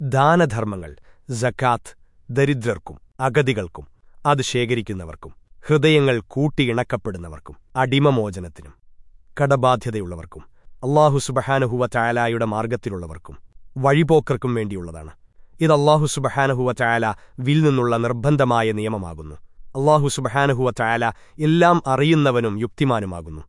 ദാനധർമ്മങ്ങൾ ജക്കാത്ത് ദരിദ്രർക്കും അഗതികൾക്കും അത് ശേഖരിക്കുന്നവർക്കും ഹൃദയങ്ങൾ കൂട്ടിയിണക്കപ്പെടുന്നവർക്കും അടിമമോചനത്തിനും കടബാധ്യതയുള്ളവർക്കും അള്ളാഹു സുബഹാനഹുവ ചായാലായുടെ മാർഗത്തിലുള്ളവർക്കും വഴിപോക്കർക്കും വേണ്ടിയുള്ളതാണ്. ഇത് അള്ളാഹു സുബഹാനഹുവ ചായാല വിൽ നിന്നുള്ള നിർബന്ധമായ നിയമമാകുന്നു. അള്ളാഹു സുബഹാനഹുവ ചായാല എല്ലാം അറിയുന്നവനും യുക്തിമാനുമാകുന്നു.